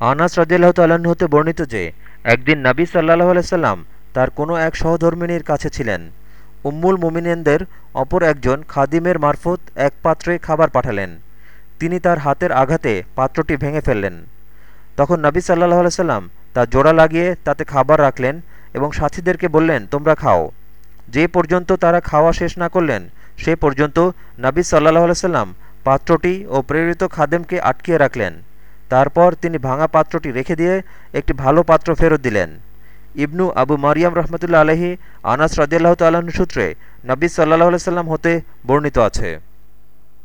আনাস রাজিয়াল্লাহ তাল্লাহ্ন হতে বর্ণিত যে, একদিন নবী সাল্লাহ আলাইসাল্লাম তার কোনো এক সহধর্মিনীর কাছে ছিলেন। উম্মুল মুমিনেনদের অপর একজন খাদিমের মারফত এক পাত্রে খাবার পাঠালেন। তিনি তার হাতের আঘাতে পাত্রটি ভেঙে ফেললেন। তখন নবী সাল্লাহ আলাইসাল্লাম তা জোড়া লাগিয়ে তাতে খাবার রাখলেন এবং সাথীদেরকে বললেন, তোমরা খাও। যে পর্যন্ত তারা খাওয়া শেষ না করলেন, সে পর্যন্ত নবী সাল্লাহ আলাইসাল্লাম পাত্রটি ও প্রেরিত খাদেমকে আটকিয়ে রাখলেন। তারপর তিনি ভাঙা পাত্রটি রেখে দিয়ে একটি ভালো পাত্র ফেরত দিলেন। ইবনু আবু মারিয়াম রহমতুল্লা আলহী আনাস রদিয়াল্লাহ তাল্লাহ্ন সূত্রে নবী সাল্লাহ সাল্লাম হতে বর্ণিত আছে।